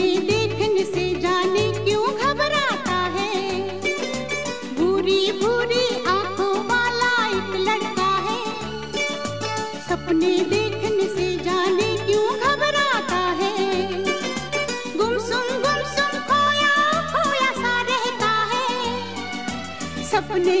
उन्हें देखने से जाने क्यों घबराता है? भूरी भूरी आँखों वाला एक लड़का है। सपने देखने से जाने क्यों घबराता है? गुमसुम गुमसुम खोया खोया सा रहता है। सपने